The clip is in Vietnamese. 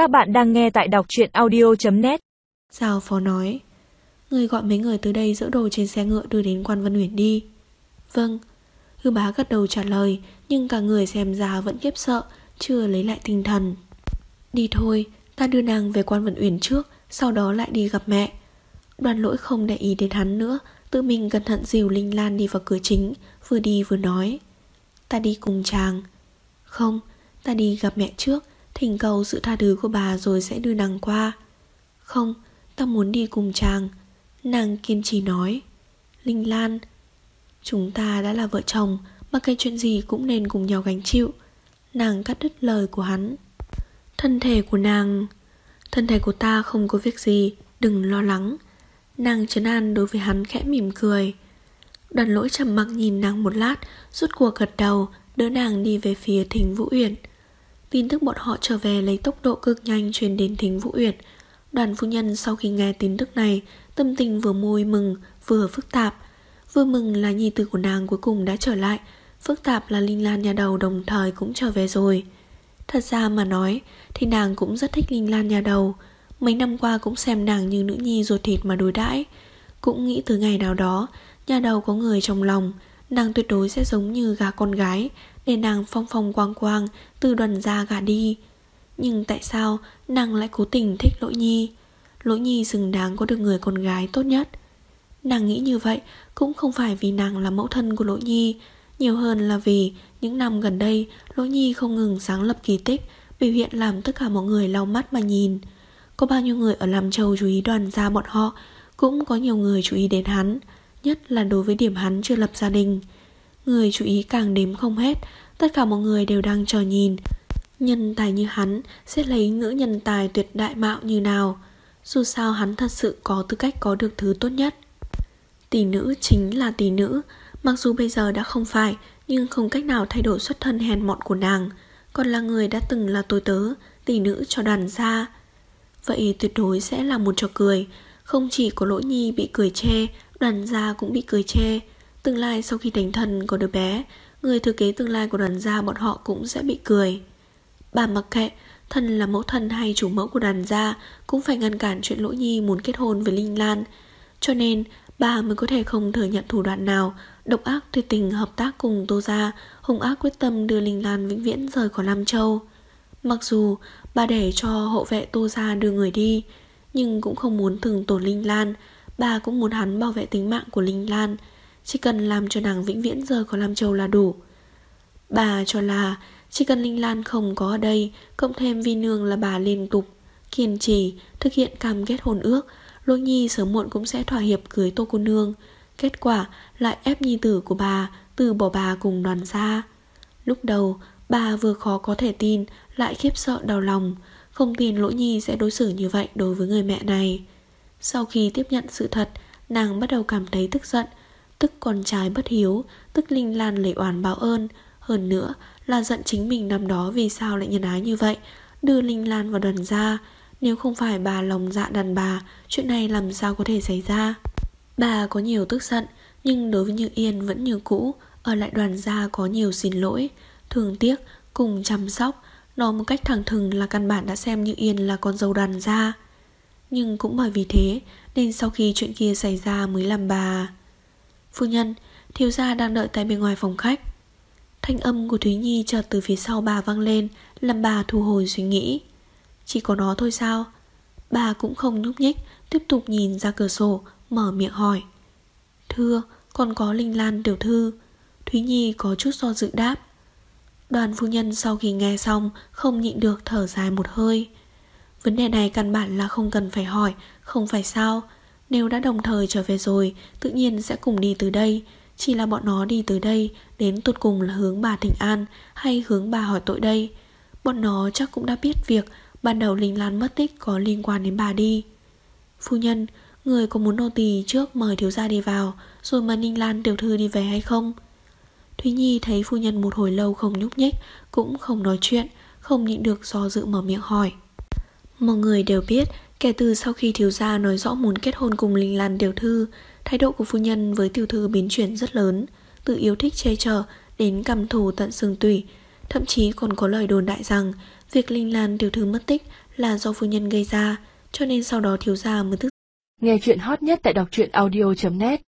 Các bạn đang nghe tại đọc truyện audio.net Giao phó nói? Người gọi mấy người từ đây dỡ đồ trên xe ngựa đưa đến quan Vân Uyển đi. Vâng. Hư bá gật đầu trả lời Nhưng cả người xem ra vẫn kiếp sợ Chưa lấy lại tinh thần. Đi thôi Ta đưa nàng về quan Vân Uyển trước Sau đó lại đi gặp mẹ. Đoàn lỗi không để ý đến hắn nữa Tự mình cẩn thận dìu Linh Lan đi vào cửa chính Vừa đi vừa nói. Ta đi cùng chàng. Không, ta đi gặp mẹ trước Thỉnh cầu sự tha thứ của bà rồi sẽ đưa nàng qua. Không, ta muốn đi cùng chàng Nàng kiên trì nói. Linh Lan Chúng ta đã là vợ chồng Mà cái chuyện gì cũng nên cùng nhau gánh chịu. Nàng cắt đứt lời của hắn. Thân thể của nàng Thân thể của ta không có việc gì Đừng lo lắng. Nàng trấn an đối với hắn khẽ mỉm cười. Đoàn lỗi trầm mặc nhìn nàng một lát Rút cuộc gật đầu Đỡ nàng đi về phía thính Vũ Uyển. Tin tức bọn họ trở về lấy tốc độ cực nhanh truyền đến thính Vũ Uyển. Đoàn phu nhân sau khi nghe tin tức này, Tâm tình vừa môi mừng, vừa phức tạp. Vừa mừng là nhi tử của nàng cuối cùng đã trở lại, Phức tạp là Linh Lan nhà đầu đồng thời cũng trở về rồi. Thật ra mà nói, Thì nàng cũng rất thích Linh Lan nhà đầu. Mấy năm qua cũng xem nàng như nữ nhi ruột thịt mà đối đãi. Cũng nghĩ từ ngày nào đó, Nhà đầu có người trong lòng, Nàng tuyệt đối sẽ giống như gà con gái để nàng phong phong quang quang, Từ đoàn ra gả đi. Nhưng tại sao nàng lại cố tình thích lỗi nhi? Lỗi nhi xứng đáng có được người con gái tốt nhất. Nàng nghĩ như vậy Cũng không phải vì nàng là mẫu thân của lỗi nhi, Nhiều hơn là vì Những năm gần đây Lỗi nhi không ngừng sáng lập kỳ tích, Biểu hiện làm tất cả mọi người lau mắt mà nhìn. Có bao nhiêu người ở Lam Châu chú ý đoàn gia bọn họ, Cũng có nhiều người chú ý đến hắn, Nhất là đối với điểm hắn chưa lập gia đình. Người chú ý càng đếm không hết, Tất cả mọi người đều đang chờ nhìn. Nhân tài như hắn Sẽ lấy nữ nhân tài tuyệt đại mạo như nào? Dù sao hắn thật sự có tư cách có được thứ tốt nhất. Tỷ nữ chính là tỷ nữ, Mặc dù bây giờ đã không phải, Nhưng không cách nào thay đổi xuất thân hèn mọn của nàng. Còn là người đã từng là tôi tớ, Tỷ nữ cho đoàn gia Vậy tuyệt đối sẽ là một trò cười, Không chỉ có lỗi nhi bị cười chê, Đoàn gia cũng bị cười chê. Tương lai sau khi thành thần của đứa bé, Người thừa kế tương lai của đoàn gia bọn họ cũng sẽ bị cười. Bà mặc kệ thần là mẫu thần hay chủ mẫu của đoàn gia Cũng phải ngăn cản chuyện lỗ nhi muốn kết hôn với Linh Lan. Cho nên, bà mới có thể không thừa nhận thủ đoạn nào, Độc ác, tuyệt tình, hợp tác cùng Tô Gia Hùng ác quyết tâm đưa Linh Lan vĩnh viễn rời khỏi Lam Châu. Mặc dù bà để cho hộ vệ Tô Gia đưa người đi, Nhưng cũng không muốn thường tổn Linh Lan. Bà cũng muốn hắn bảo vệ tính mạng của Linh Lan. Chỉ cần làm cho nàng vĩnh viễn rời khỏi Lam Châu là đủ. Bà cho là Chỉ cần Linh Lan không có ở đây Cộng thêm vi nương là bà liên tục Kiên trì thực hiện cam kết hồn ước lôi Nhi sớm muộn cũng sẽ thỏa hiệp cưới Tô Cô Nương. Kết quả lại ép nhi tử của bà Từ bỏ bà cùng đoàn xa Lúc đầu bà vừa khó có thể tin Lại khiếp sợ đau lòng Không tin Lỗ Nhi sẽ đối xử như vậy đối với người mẹ này. Sau khi tiếp nhận sự thật, nàng bắt đầu cảm thấy tức giận, tức con trai bất hiếu, tức Linh Lan lấy oán báo ơn. Hơn nữa là giận chính mình năm đó vì sao lại nhân ái như vậy, đưa Linh Lan vào đoàn ra. Nếu không phải bà lòng dạ đàn bà, chuyện này làm sao có thể xảy ra. Bà có nhiều tức giận, nhưng đối với Như Yên vẫn như cũ, ở lại đoàn gia có nhiều xin lỗi, thường tiếc, cùng chăm sóc. Nói một cách thẳng thừng là căn bản đã xem Như Yên là con dâu đoàn gia. Nhưng cũng bởi vì thế Nên sau khi chuyện kia xảy ra mới làm bà Phu nhân, Thiếu gia đang đợi tại bên ngoài phòng khách. Thanh âm của Thúy Nhi chợt từ phía sau bà vang lên, Làm bà thu hồi suy nghĩ. Chỉ có nó thôi sao? Bà cũng không nhúc nhích, Tiếp tục nhìn ra cửa sổ, Mở miệng hỏi. Thưa còn có Linh Lan tiểu thư. Thúy Nhi có chút do dự đáp. Đoàn phu nhân sau khi nghe xong, Không nhịn được thở dài một hơi. Vấn đề này căn bản là không cần phải hỏi, Không phải sao. Nếu đã đồng thời trở về rồi, Tự nhiên sẽ cùng đi từ đây. Chỉ là bọn nó đi từ đây, Đến tụt cùng là hướng bà Thịnh an Hay hướng bà hỏi tội đây. Bọn nó chắc cũng đã biết việc Ban đầu Linh Lan mất tích có liên quan đến bà đi. Phu nhân, Người có muốn nô tỳ trước mời thiếu gia đi vào, Rồi mời Ninh Lan tiểu thư đi về hay không? Thúy Nhi thấy phu nhân một hồi lâu không nhúc nhích, Cũng không nói chuyện, Không nhịn được do dự mở miệng hỏi. Mọi người đều biết Kể từ sau khi thiếu gia nói rõ muốn kết hôn cùng Linh Lan tiểu thư Thái độ của phu nhân với tiểu thư biến chuyển rất lớn Từ yêu thích che chở Đến cầm thù tận xương tủy Thậm chí còn có lời đồn đại rằng Việc Linh Lan tiểu thư mất tích là do phu nhân gây ra, cho nên sau đó thiếu gia mới tức. Nghe chuyện hot nhất tại đọc truyện audio.net